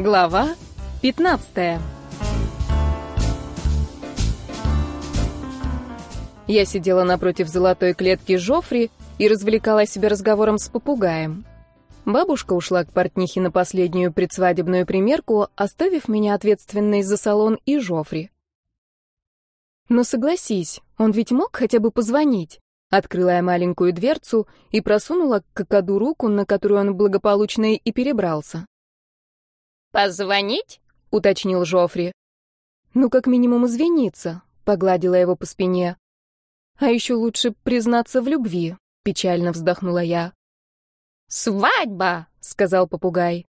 Глава 15 Я сидела напротив золотой клетки Жофри и развлекала себя разговором с попугаем. Бабушка ушла к портнихе на последнюю предсвадебную примерку, оставив меня ответственной за салон и Жофри. Но согласись, он ведь мог хотя бы позвонить. Открыла я маленькую дверцу и просунула к какаду руку, на которую он благополучно и перебрался. «Позвонить?» — уточнил Жофри. «Ну, как минимум, извиниться», — погладила его по спине. «А еще лучше признаться в любви», — печально вздохнула я. «Свадьба!» — сказал попугай.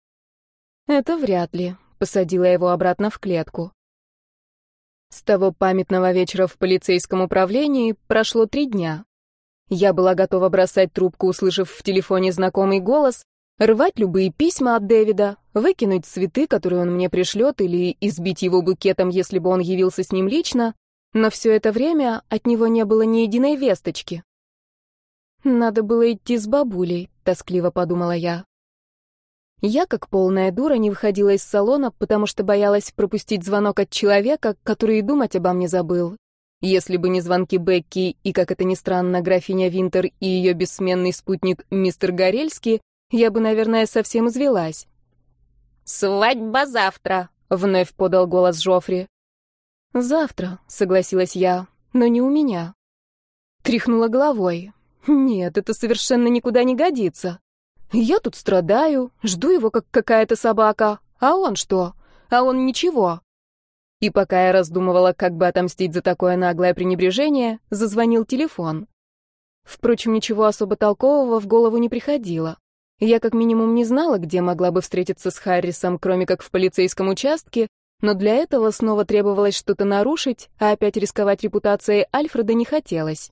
«Это вряд ли», — посадила его обратно в клетку. С того памятного вечера в полицейском управлении прошло три дня. Я была готова бросать трубку, услышав в телефоне знакомый голос, рвать любые письма от Дэвида, выкинуть цветы, которые он мне пришлет, или избить его букетом, если бы он явился с ним лично, но все это время от него не было ни единой весточки. «Надо было идти с бабулей», — тоскливо подумала я. Я, как полная дура, не выходила из салона, потому что боялась пропустить звонок от человека, который и думать обо мне забыл. Если бы не звонки Бекки и, как это ни странно, графиня Винтер и ее бессменный спутник мистер Горельский, я бы, наверное, совсем извелась. «Свадьба завтра», — вновь подал голос Жофри. «Завтра», — согласилась я, — «но не у меня». Тряхнула головой. «Нет, это совершенно никуда не годится. Я тут страдаю, жду его, как какая-то собака. А он что? А он ничего». И пока я раздумывала, как бы отомстить за такое наглое пренебрежение, зазвонил телефон. Впрочем, ничего особо толкового в голову не приходило. Я как минимум не знала, где могла бы встретиться с Харрисом, кроме как в полицейском участке, но для этого снова требовалось что-то нарушить, а опять рисковать репутацией Альфреда не хотелось.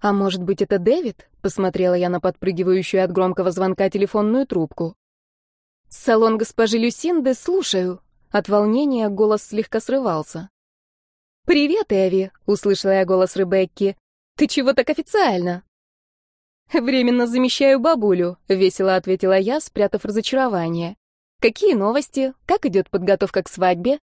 «А может быть, это Дэвид?» — посмотрела я на подпрыгивающую от громкого звонка телефонную трубку. «Салон госпожи Люсинды, слушаю». От волнения голос слегка срывался. «Привет, Эви!» — услышала я голос Ребекки. «Ты чего так официально?» «Временно замещаю бабулю», — весело ответила я, спрятав разочарование. «Какие новости? Как идет подготовка к свадьбе?»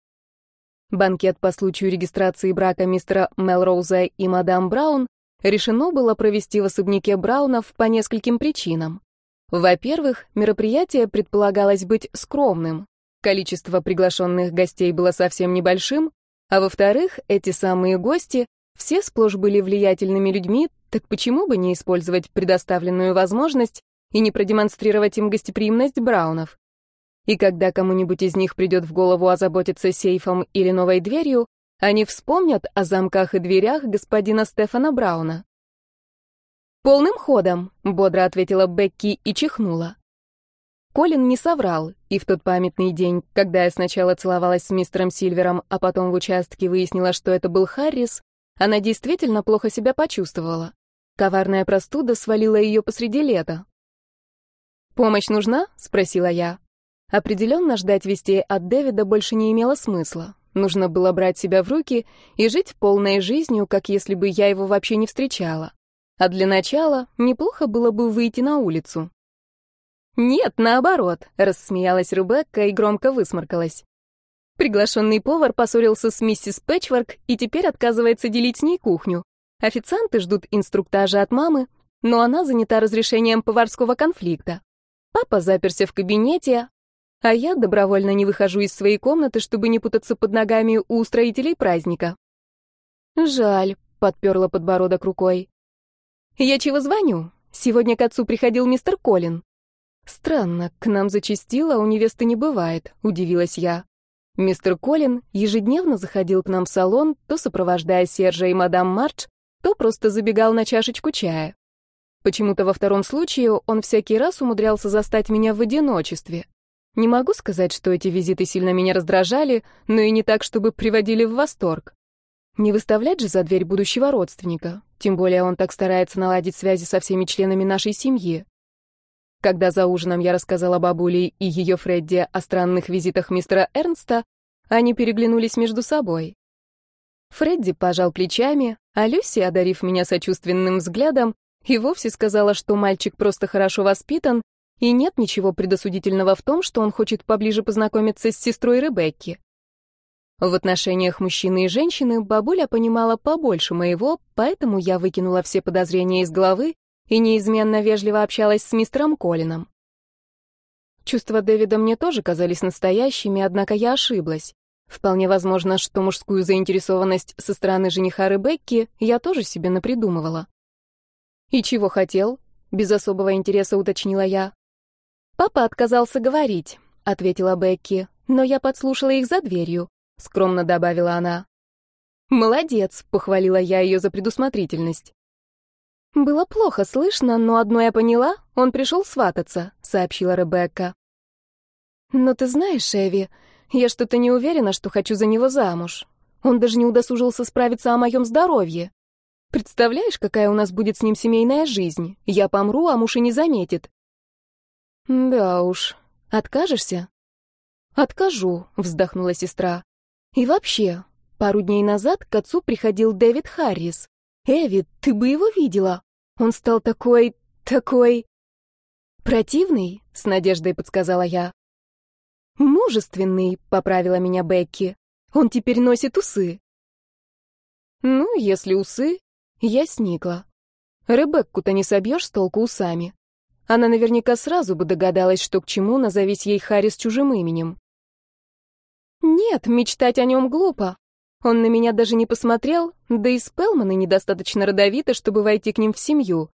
Банкет по случаю регистрации брака мистера Мелроуза и мадам Браун решено было провести в особняке Браунов по нескольким причинам. Во-первых, мероприятие предполагалось быть скромным. Количество приглашенных гостей было совсем небольшим, а во-вторых, эти самые гости все сплошь были влиятельными людьми, так почему бы не использовать предоставленную возможность и не продемонстрировать им гостеприимность Браунов? И когда кому-нибудь из них придет в голову озаботиться сейфом или новой дверью, они вспомнят о замках и дверях господина Стефана Брауна. «Полным ходом», — бодро ответила Бекки и чихнула. Колин не соврал, и в тот памятный день, когда я сначала целовалась с мистером Сильвером, а потом в участке выяснила, что это был Харрис, она действительно плохо себя почувствовала. Коварная простуда свалила ее посреди лета. «Помощь нужна?» — спросила я. Определенно ждать вестей от Дэвида больше не имело смысла. Нужно было брать себя в руки и жить полной жизнью, как если бы я его вообще не встречала. А для начала неплохо было бы выйти на улицу. «Нет, наоборот», — рассмеялась Ребекка и громко высморкалась. Приглашенный повар поссорился с миссис Пэтчворк и теперь отказывается делить с ней кухню. Официанты ждут инструктажа от мамы, но она занята разрешением поварского конфликта. Папа заперся в кабинете, а я добровольно не выхожу из своей комнаты, чтобы не путаться под ногами у устроителей праздника. Жаль, подперла подбородок рукой. Я чего звоню? Сегодня к отцу приходил мистер Колин. Странно, к нам зачастило, а у невесты не бывает, удивилась я. Мистер Колин ежедневно заходил к нам в салон, то сопровождая Сержа и мадам Мардж, то просто забегал на чашечку чая. Почему-то во втором случае он всякий раз умудрялся застать меня в одиночестве. Не могу сказать, что эти визиты сильно меня раздражали, но и не так, чтобы приводили в восторг. Не выставлять же за дверь будущего родственника, тем более он так старается наладить связи со всеми членами нашей семьи. Когда за ужином я рассказала бабуле и ее Фредди о странных визитах мистера Эрнста, они переглянулись между собой. Фредди пожал плечами, а Люси, одарив меня сочувственным взглядом, и вовсе сказала, что мальчик просто хорошо воспитан, И нет ничего предосудительного в том, что он хочет поближе познакомиться с сестрой Ребекки. В отношениях мужчины и женщины бабуля понимала побольше моего, поэтому я выкинула все подозрения из головы и неизменно вежливо общалась с мистером Колином. Чувства Дэвида мне тоже казались настоящими, однако я ошиблась. Вполне возможно, что мужскую заинтересованность со стороны жениха Ребекки я тоже себе напридумывала. «И чего хотел?» — без особого интереса уточнила я. «Папа отказался говорить», — ответила Бекки, «но я подслушала их за дверью», — скромно добавила она. «Молодец», — похвалила я ее за предусмотрительность. «Было плохо слышно, но одно я поняла, он пришел свататься», — сообщила Ребекка. «Но ты знаешь, Эви, я что-то не уверена, что хочу за него замуж. Он даже не удосужился справиться о моем здоровье. Представляешь, какая у нас будет с ним семейная жизнь? Я помру, а муж и не заметит». «Да уж. Откажешься?» «Откажу», — вздохнула сестра. «И вообще, пару дней назад к отцу приходил Дэвид Харрис. Эви, ты бы его видела. Он стал такой... такой... Противный, с надеждой подсказала я. Мужественный, поправила меня Бекки. Он теперь носит усы. Ну, если усы, я сникла. Ребекку-то не собьешь с толку усами. Она наверняка сразу бы догадалась, что к чему, назовись ей Харрис чужим именем. Нет, мечтать о нем глупо. Он на меня даже не посмотрел, да и Спелманы недостаточно родовиты, чтобы войти к ним в семью.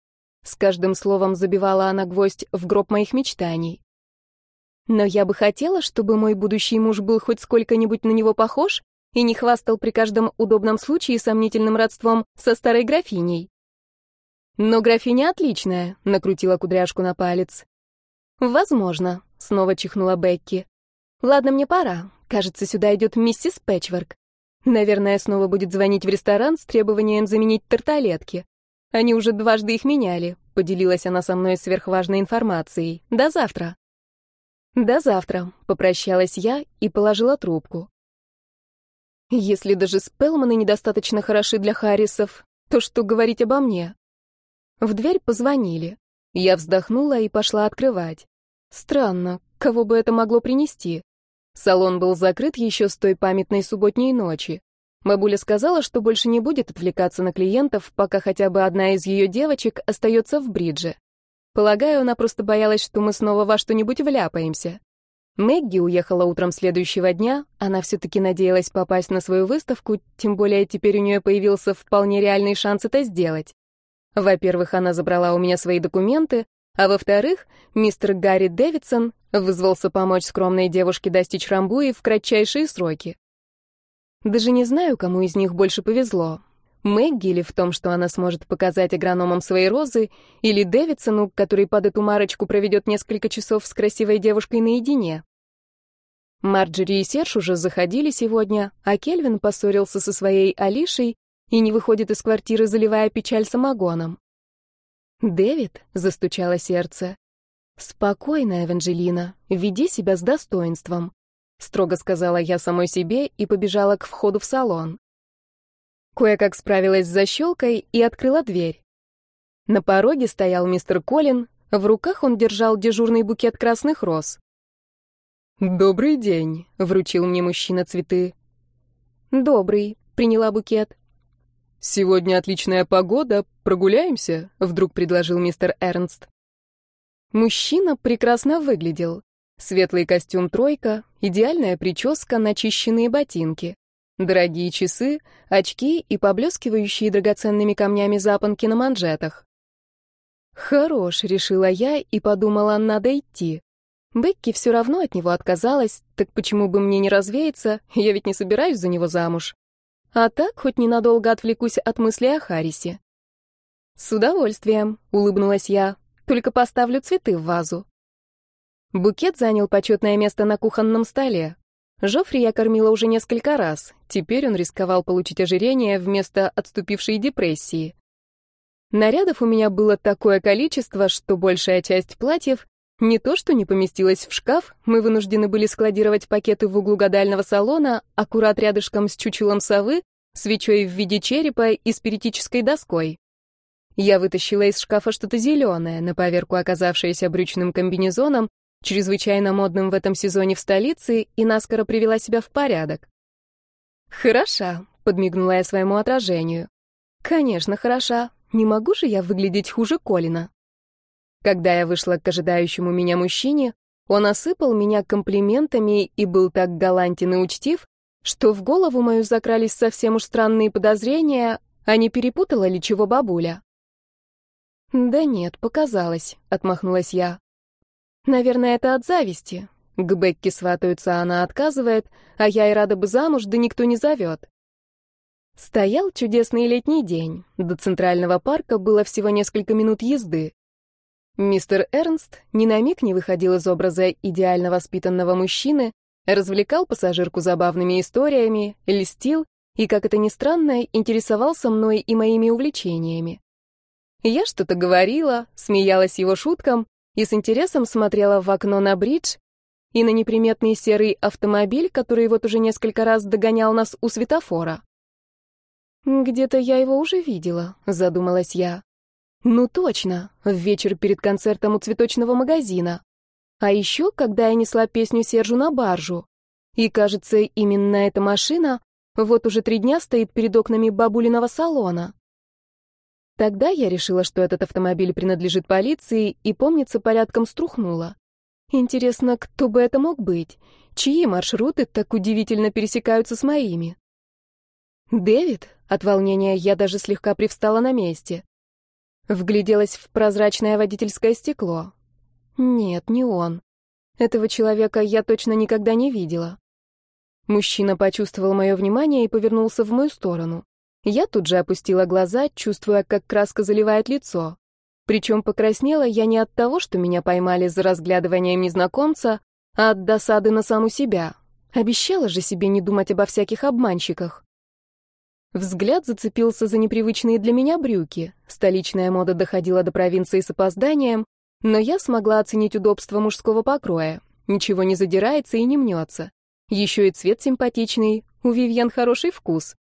С каждым словом забивала она гвоздь в гроб моих мечтаний. Но я бы хотела, чтобы мой будущий муж был хоть сколько-нибудь на него похож и не хвастал при каждом удобном случае сомнительным родством со старой графиней. Но графиня отличная, накрутила кудряшку на палец. Возможно, снова чихнула Бекки. Ладно, мне пора. Кажется, сюда идет миссис Пэтчворк. Наверное, снова будет звонить в ресторан с требованием заменить тарталетки. Они уже дважды их меняли, поделилась она со мной сверхважной информацией. До завтра. До завтра, попрощалась я и положила трубку. Если даже Спелманы недостаточно хороши для Харрисов, то что говорить обо мне? В дверь позвонили. Я вздохнула и пошла открывать. Странно, кого бы это могло принести? Салон был закрыт еще с той памятной субботней ночи. Бабуля сказала, что больше не будет отвлекаться на клиентов, пока хотя бы одна из ее девочек остается в бридже. Полагаю, она просто боялась, что мы снова во что-нибудь вляпаемся. Мэгги уехала утром следующего дня, она все-таки надеялась попасть на свою выставку, тем более теперь у нее появился вполне реальный шанс это сделать. Во-первых, она забрала у меня свои документы, а во-вторых, мистер Гарри Дэвидсон вызвался помочь скромной девушке достичь Рамбуи в кратчайшие сроки. Даже не знаю, кому из них больше повезло. Мэгги или в том, что она сможет показать агрономам свои розы, или Дэвидсону, который под эту марочку проведет несколько часов с красивой девушкой наедине. Марджери и Серж уже заходили сегодня, а Кельвин поссорился со своей Алишей и не выходит из квартиры, заливая печаль самогоном. «Дэвид», — застучало сердце, — «спокойно, Эванжелина, веди себя с достоинством», — строго сказала я самой себе и побежала к входу в салон. Кое-как справилась с защелкой и открыла дверь. На пороге стоял мистер Колин, в руках он держал дежурный букет красных роз. «Добрый день», — вручил мне мужчина цветы. «Добрый», — приняла букет. «Сегодня отличная погода, прогуляемся?» — вдруг предложил мистер Эрнст. Мужчина прекрасно выглядел. Светлый костюм «тройка», идеальная прическа, начищенные ботинки. Дорогие часы, очки и поблескивающие драгоценными камнями запонки на манжетах. «Хорош», — решила я и подумала, надо идти. Бекки все равно от него отказалась, так почему бы мне не развеяться, я ведь не собираюсь за него замуж. А так хоть ненадолго отвлекусь от мысли о Харисе. «С удовольствием», — улыбнулась я, — «только поставлю цветы в вазу». Букет занял почетное место на кухонном столе. Жофри я кормила уже несколько раз, теперь он рисковал получить ожирение вместо отступившей депрессии. Нарядов у меня было такое количество, что большая часть платьев не то что не поместилась в шкаф, мы вынуждены были складировать пакеты в углу гадального салона, аккурат рядышком с чучелом совы, свечой в виде черепа и спиритической доской. Я вытащила из шкафа что-то зеленое, на поверку оказавшееся брючным комбинезоном, чрезвычайно модным в этом сезоне в столице, и наскоро привела себя в порядок. «Хороша», — подмигнула я своему отражению. «Конечно, хороша. Не могу же я выглядеть хуже Колина». Когда я вышла к ожидающему меня мужчине, он осыпал меня комплиментами и был так галантен и учтив, что в голову мою закрались совсем уж странные подозрения, а не перепутала ли чего бабуля. «Да нет, показалось», — отмахнулась я. «Наверное, это от зависти. К Бекке сватаются, она отказывает, а я и рада бы замуж, да никто не зовет». Стоял чудесный летний день. До Центрального парка было всего несколько минут езды. Мистер Эрнст ни на миг не выходил из образа идеально воспитанного мужчины, развлекал пассажирку забавными историями, льстил и, как это ни странно, интересовался мной и моими увлечениями. Я что-то говорила, смеялась его шуткам и с интересом смотрела в окно на бридж и на неприметный серый автомобиль, который вот уже несколько раз догонял нас у светофора. «Где-то я его уже видела», — задумалась я. «Ну точно, в вечер перед концертом у цветочного магазина. А еще, когда я несла песню Сержу на баржу. И, кажется, именно эта машина вот уже три дня стоит перед окнами бабулиного салона. Тогда я решила, что этот автомобиль принадлежит полиции, и, помнится, порядком струхнула. Интересно, кто бы это мог быть? Чьи маршруты так удивительно пересекаются с моими? Дэвид? От волнения я даже слегка привстала на месте. Вгляделась в прозрачное водительское стекло. Нет, не он. Этого человека я точно никогда не видела. Мужчина почувствовал мое внимание и повернулся в мою сторону. Я тут же опустила глаза, чувствуя, как краска заливает лицо. Причем покраснела я не от того, что меня поймали за разглядыванием незнакомца, а от досады на саму себя. Обещала же себе не думать обо всяких обманщиках. Взгляд зацепился за непривычные для меня брюки. Столичная мода доходила до провинции с опозданием, но я смогла оценить удобство мужского покроя. Ничего не задирается и не мнется. Еще и цвет симпатичный, у Вивьен хороший вкус.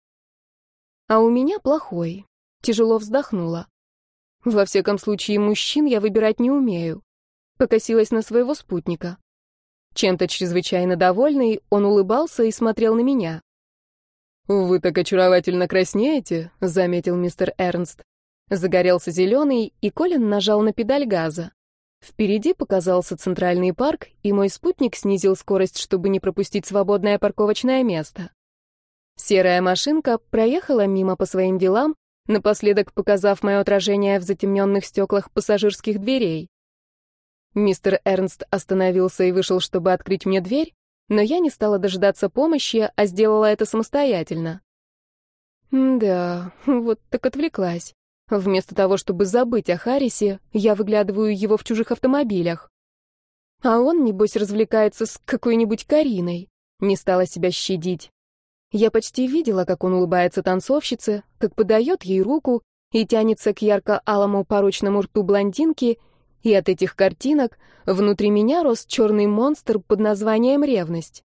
А у меня плохой. Тяжело вздохнула. Во всяком случае, мужчин я выбирать не умею. Покосилась на своего спутника. Чем-то чрезвычайно довольный, он улыбался и смотрел на меня. «Вы так очаровательно краснеете», — заметил мистер Эрнст. Загорелся зеленый, и Колин нажал на педаль газа. Впереди показался центральный парк, и мой спутник снизил скорость, чтобы не пропустить свободное парковочное место. Серая машинка проехала мимо по своим делам, напоследок показав мое отражение в затемненных стеклах пассажирских дверей. Мистер Эрнст остановился и вышел, чтобы открыть мне дверь, но я не стала дожидаться помощи, а сделала это самостоятельно. Да, вот так отвлеклась. Вместо того, чтобы забыть о Харрисе, я выглядываю его в чужих автомобилях. А он, небось, развлекается с какой-нибудь Кариной. Не стала себя щадить. Я почти видела, как он улыбается танцовщице, как подает ей руку и тянется к ярко-алому порочному рту блондинки, и от этих картинок внутри меня рос черный монстр под названием «Ревность».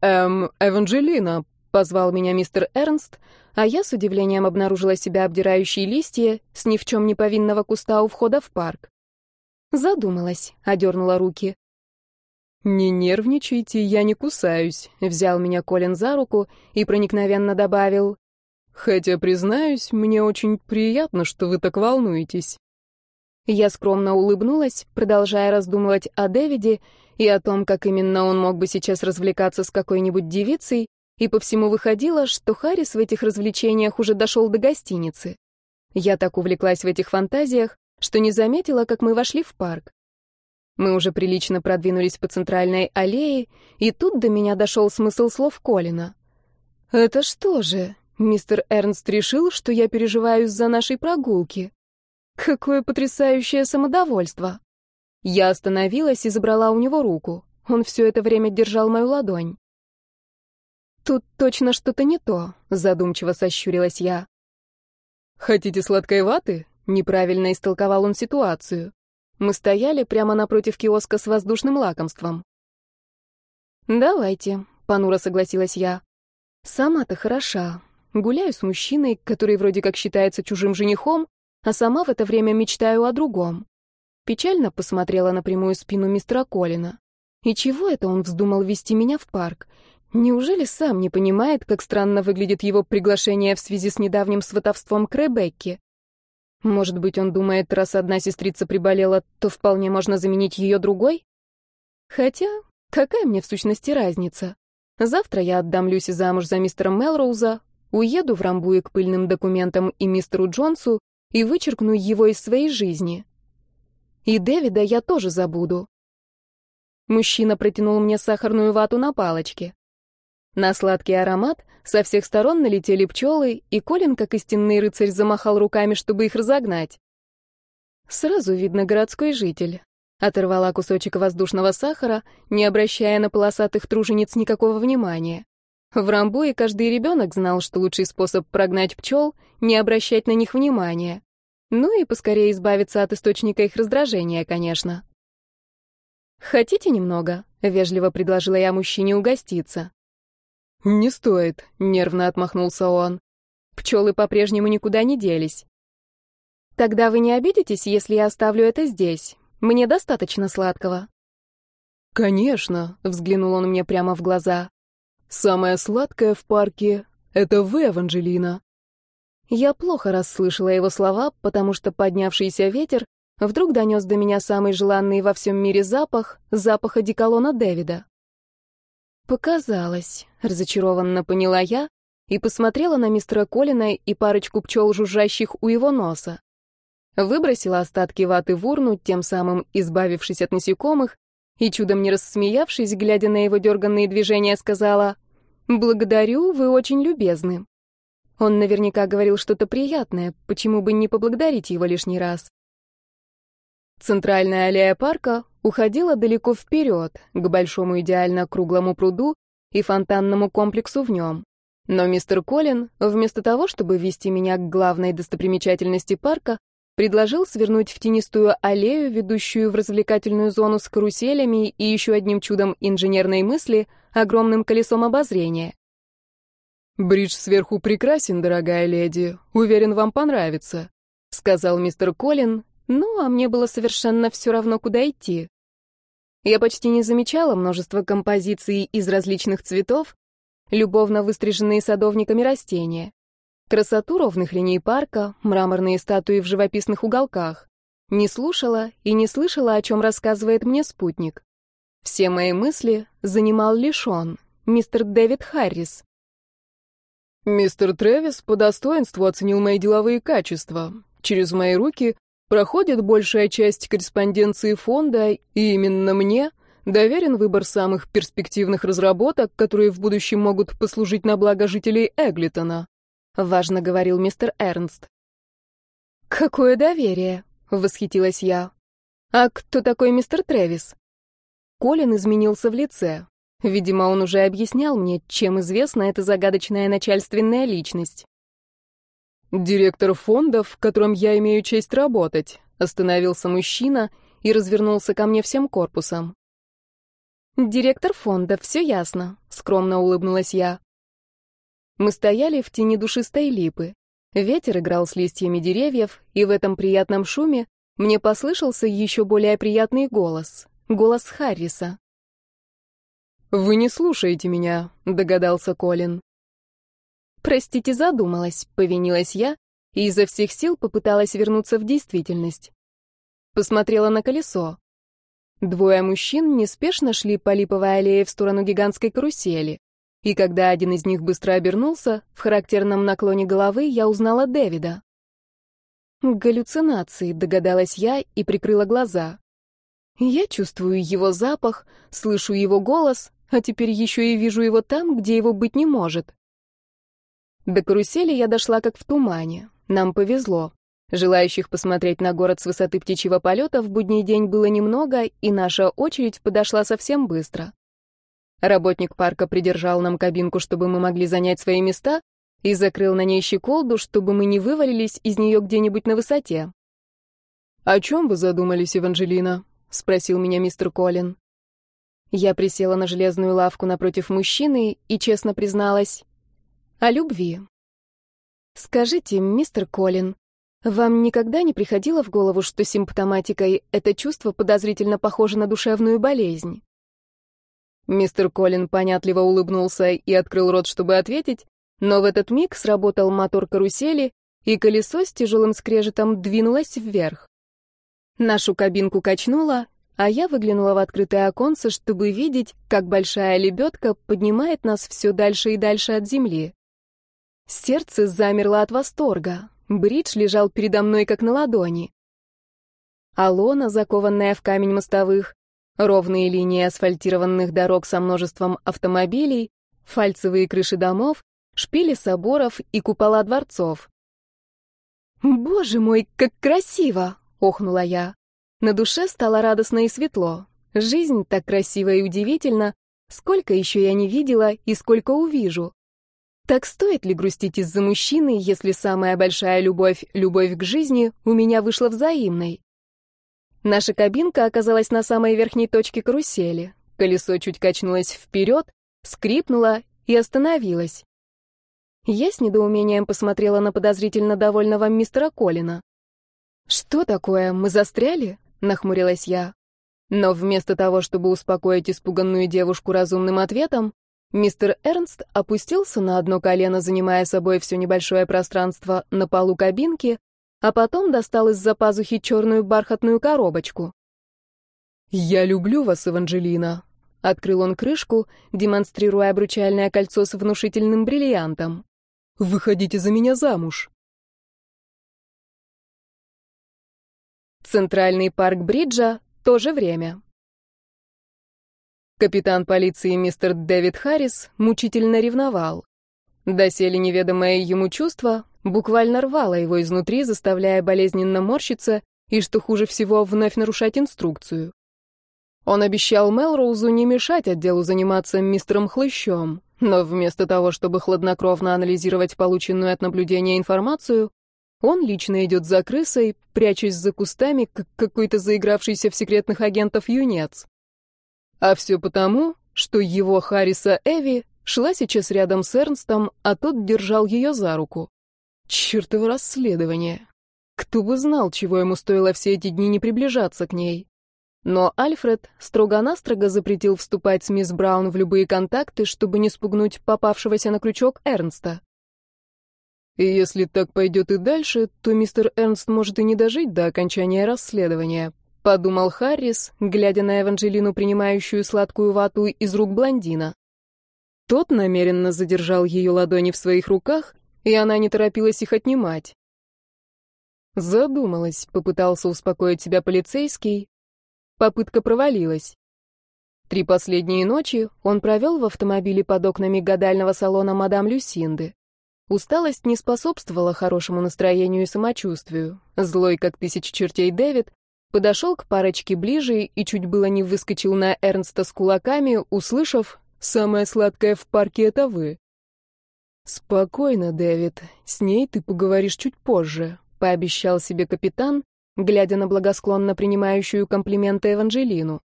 «Эм, Эванжелина», — позвал меня мистер Эрнст, а я с удивлением обнаружила себя обдирающей листья с ни в чем не повинного куста у входа в парк. Задумалась, одернула руки. «Не нервничайте, я не кусаюсь», — взял меня Колин за руку и проникновенно добавил. «Хотя, признаюсь, мне очень приятно, что вы так волнуетесь». Я скромно улыбнулась, продолжая раздумывать о Дэвиде и о том, как именно он мог бы сейчас развлекаться с какой-нибудь девицей, и по всему выходило, что Харрис в этих развлечениях уже дошел до гостиницы. Я так увлеклась в этих фантазиях, что не заметила, как мы вошли в парк. Мы уже прилично продвинулись по центральной аллее, и тут до меня дошел смысл слов Колина. «Это что же, мистер Эрнст решил, что я переживаю из-за нашей прогулки? Какое потрясающее самодовольство!» Я остановилась и забрала у него руку. Он все это время держал мою ладонь. «Тут точно что-то не то», — задумчиво сощурилась я. «Хотите сладкой ваты?» — неправильно истолковал он ситуацию. Мы стояли прямо напротив киоска с воздушным лакомством. «Давайте», — понуро согласилась я. «Сама-то хороша. гуляю с мужчиной, который вроде как считается чужим женихом, а сама в это время мечтаю о другом. Печально посмотрела на прямую спину мистера Колина. И чего это он вздумал вести меня в парк? Неужели сам не понимает, как странно выглядит его приглашение в связи с недавним сватовством к Ребекке? Может быть, он думает, раз одна сестрица приболела, то вполне можно заменить ее другой? Хотя, какая мне в сущности разница? Завтра я отдам Люси замуж за мистера Мелроуза, уеду в Рамбуи к пыльным документам и мистеру Джонсу и вычеркну его из своей жизни. И Дэвида я тоже забуду. Мужчина протянул мне сахарную вату на палочке. На сладкий аромат со всех сторон налетели пчелы, и Колин, как истинный рыцарь, замахал руками, чтобы их разогнать. Сразу видно городской житель. Оторвала кусочек воздушного сахара, не обращая на полосатых тружениц никакого внимания. В Рамбуе каждый ребенок знал, что лучший способ прогнать пчел — не обращать на них внимания. Ну и поскорее избавиться от источника их раздражения, конечно. «Хотите немного?» — вежливо предложила я мужчине угоститься. «Не стоит», — нервно отмахнулся он. «Пчелы по-прежнему никуда не делись». «Тогда вы не обидитесь, если я оставлю это здесь? Мне достаточно сладкого». «Конечно», — взглянул он мне прямо в глаза. «Самое сладкое в парке — это вы, Эванжелина». Я плохо расслышала его слова, потому что поднявшийся ветер вдруг донес до меня самый желанный во всем мире запах — запах одеколона Дэвида. «Показалось», — разочарованно поняла я и посмотрела на мистера Колина и парочку пчел, жужжащих у его носа. Выбросила остатки ваты в урну, тем самым избавившись от насекомых, и чудом не рассмеявшись, глядя на его дерганные движения, сказала «Благодарю, вы очень любезны». Он наверняка говорил что-то приятное, почему бы не поблагодарить его лишний раз. Центральная аллея парка уходила далеко вперед, к большому идеально круглому пруду и фонтанному комплексу в нем. Но мистер Колин, вместо того, чтобы вести меня к главной достопримечательности парка, предложил свернуть в тенистую аллею, ведущую в развлекательную зону с каруселями и еще одним чудом инженерной мысли — огромным колесом обозрения. «Бридж сверху прекрасен, дорогая леди. Уверен, вам понравится», — сказал мистер Колин, ну, а мне было совершенно все равно, куда идти. Я почти не замечала множество композиций из различных цветов, любовно выстриженные садовниками растения, красоту ровных линий парка, мраморные статуи в живописных уголках. Не слушала и не слышала, о чем рассказывает мне спутник. Все мои мысли занимал лишь он, мистер Дэвид Харрис. Мистер Трэвис по достоинству оценил мои деловые качества. Через мои руки проходит большая часть корреспонденции фонда, и именно мне доверен выбор самых перспективных разработок, которые в будущем могут послужить на благо жителей Эглитона», — важно говорил мистер Эрнст. «Какое доверие!» — восхитилась я. «А кто такой мистер Трэвис?» Колин изменился в лице. Видимо, он уже объяснял мне, чем известна эта загадочная начальственная личность. «Директор фонда, в котором я имею честь работать», — остановился мужчина и развернулся ко мне всем корпусом. «Директор фонда, все ясно», — скромно улыбнулась я. Мы стояли в тени душистой липы. Ветер играл с листьями деревьев, и в этом приятном шуме мне послышался еще более приятный голос. Голос Харриса. «Вы не слушаете меня», — догадался Колин. «Простите, задумалась», — повинилась я и изо всех сил попыталась вернуться в действительность. Посмотрела на колесо. Двое мужчин неспешно шли по липовой аллее в сторону гигантской карусели. И когда один из них быстро обернулся, в характерном наклоне головы я узнала Дэвида. Галлюцинации, догадалась я и прикрыла глаза. Я чувствую его запах, слышу его голос, а теперь еще и вижу его там, где его быть не может. До карусели я дошла как в тумане. Нам повезло. Желающих посмотреть на город с высоты птичьего полета в будний день было немного, и наша очередь подошла совсем быстро. Работник парка придержал нам кабинку, чтобы мы могли занять свои места, и закрыл на ней щеколду, чтобы мы не вывалились из нее где-нибудь на высоте. «О чем вы задумались, Эванжелина?» — спросил меня мистер Колин. Я присела на железную лавку напротив мужчины и честно призналась. О любви. «Скажите, мистер Колин, вам никогда не приходило в голову, что симптоматикой это чувство подозрительно похоже на душевную болезнь?» Мистер Колин понятливо улыбнулся и открыл рот, чтобы ответить, но в этот миг сработал мотор карусели, и колесо с тяжелым скрежетом двинулось вверх. Нашу кабинку качнуло, а я выглянула в открытое оконце, чтобы видеть, как большая лебедка поднимает нас все дальше и дальше от земли. Сердце замерло от восторга. Бридж лежал передо мной, как на ладони. Алона, закованная в камень мостовых, ровные линии асфальтированных дорог со множеством автомобилей, фальцевые крыши домов, шпили соборов и купола дворцов. «Боже мой, как красиво!» — охнула я. На душе стало радостно и светло. Жизнь так красива и удивительна. Сколько еще я не видела и сколько увижу. Так стоит ли грустить из-за мужчины, если самая большая любовь, любовь к жизни, у меня вышла взаимной? Наша кабинка оказалась на самой верхней точке карусели. Колесо чуть качнулось вперед, скрипнуло и остановилось. Я с недоумением посмотрела на подозрительно довольного мистера Колина. «Что такое, мы застряли?» — нахмурилась я. Но вместо того, чтобы успокоить испуганную девушку разумным ответом, мистер Эрнст опустился на одно колено, занимая собой все небольшое пространство на полу кабинки, а потом достал из-за пазухи черную бархатную коробочку. «Я люблю вас, Эванжелина», — открыл он крышку, демонстрируя обручальное кольцо с внушительным бриллиантом. «Выходите за меня замуж». Центральный парк Бриджа, то же время. Капитан полиции мистер Дэвид Харрис мучительно ревновал. Доселе неведомое ему чувство буквально рвало его изнутри, заставляя болезненно морщиться и, что хуже всего, вновь нарушать инструкцию. Он обещал Мелроузу не мешать отделу заниматься мистером Хлыщом, но вместо того, чтобы хладнокровно анализировать полученную от наблюдения информацию, он лично идет за крысой, прячась за кустами, как какой-то заигравшийся в секретных агентов юнец. А все потому, что его Харриса Эви шла сейчас рядом с Эрнстом, а тот держал ее за руку. Чертово расследование. Кто бы знал, чего ему стоило все эти дни не приближаться к ней. Но Альфред строго-настрого запретил вступать с мисс Браун в любые контакты, чтобы не спугнуть попавшегося на крючок Эрнста. И если так пойдет и дальше, то мистер Эрнст может и не дожить до окончания расследования, подумал Харрис, глядя на Эванжелину, принимающую сладкую вату из рук блондина. Тот намеренно задержал ее ладони в своих руках, и она не торопилась их отнимать. Задумалась, попытался успокоить себя полицейский. Попытка провалилась. Три последние ночи он провел в автомобиле под окнами гадального салона мадам Люсинды. Усталость не способствовала хорошему настроению и самочувствию. Злой, как тысяч чертей Дэвид, подошел к парочке ближе и чуть было не выскочил на Эрнста с кулаками, услышав «Самое сладкое в парке — это вы». «Спокойно, Дэвид, с ней ты поговоришь чуть позже», — пообещал себе капитан, глядя на благосклонно принимающую комплименты Эванжелину.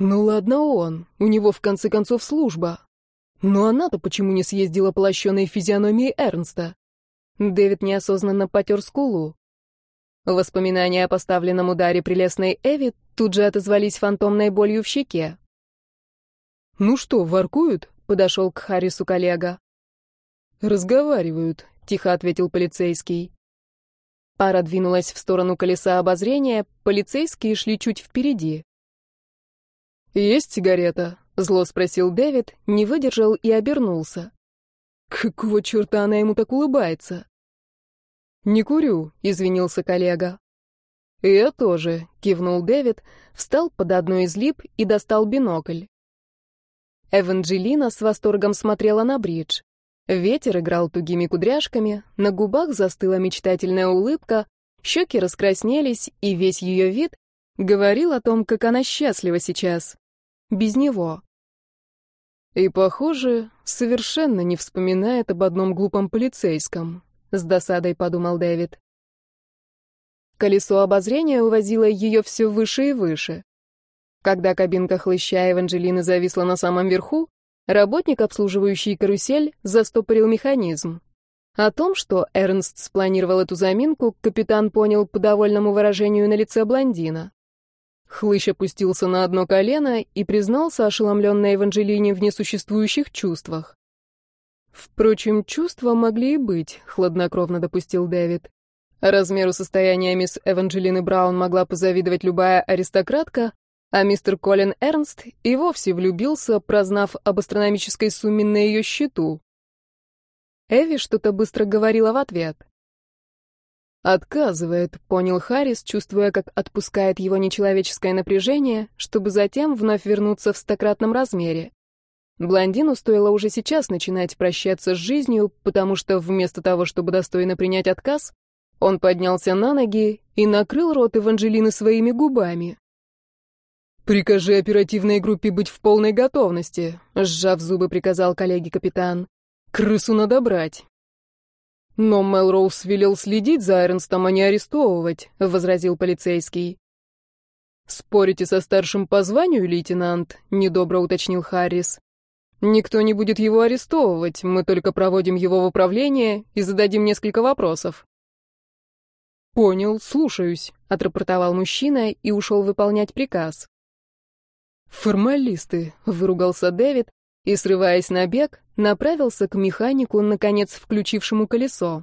«Ну ладно он, у него в конце концов служба, но она-то почему не съездила по лощеной физиономии Эрнста? Дэвид неосознанно потер скулу. Воспоминания о поставленном ударе прелестной Эви тут же отозвались фантомной болью в щеке. «Ну что, воркуют?» — подошел к Харрису коллега. «Разговаривают», — тихо ответил полицейский. Пара двинулась в сторону колеса обозрения, полицейские шли чуть впереди. «Есть сигарета?» Зло спросил Дэвид, не выдержал и обернулся. Какого черта она ему так улыбается? «Не курю», — извинился коллега. «Я тоже», — кивнул Дэвид, встал под одной из лип и достал бинокль. Эванджелина с восторгом смотрела на бридж. Ветер играл тугими кудряшками, на губах застыла мечтательная улыбка, щеки раскраснелись, и весь ее вид говорил о том, как она счастлива сейчас. Без него. И, похоже, совершенно не вспоминает об одном глупом полицейском, с досадой подумал Дэвид. Колесо обозрения увозило ее все выше и выше. Когда кабинка хлыща Эванжелины зависла на самом верху, работник, обслуживающий карусель, застопорил механизм. О том, что Эрнст спланировал эту заминку, капитан понял по довольному выражению на лице блондина. Хлыщ опустился на одно колено и признался ошеломленной Эванжелине в несуществующих чувствах. Впрочем, чувства могли и быть, хладнокровно допустил Дэвид. Размеру состояния мисс Эванжелины Браун могла позавидовать любая аристократка, а мистер Колин Эрнст и вовсе влюбился, прознав об астрономической сумме на ее счету. Эви что-то быстро говорила в ответ. «Отказывает», — понял Харрис, чувствуя, как отпускает его нечеловеческое напряжение, чтобы затем вновь вернуться в стократном размере. Блондину стоило уже сейчас начинать прощаться с жизнью, потому что вместо того, чтобы достойно принять отказ, он поднялся на ноги и накрыл рот Эванжелины своими губами. «Прикажи оперативной группе быть в полной готовности», — сжав зубы, приказал коллеге капитан. Крысу надо брать. Но Мелроуз велел следить за Эрнстом, а не арестовывать, возразил полицейский. Спорите со старшим по званию, лейтенант? недобро уточнил Харрис. Никто не будет его арестовывать, мы только проводим его в управление и зададим несколько вопросов. Понял, слушаюсь, отрапортовал мужчина и ушел выполнять приказ. Формалисты, выругался Дэвид, и, срываясь на бег, направился к механику, наконец включившему колесо.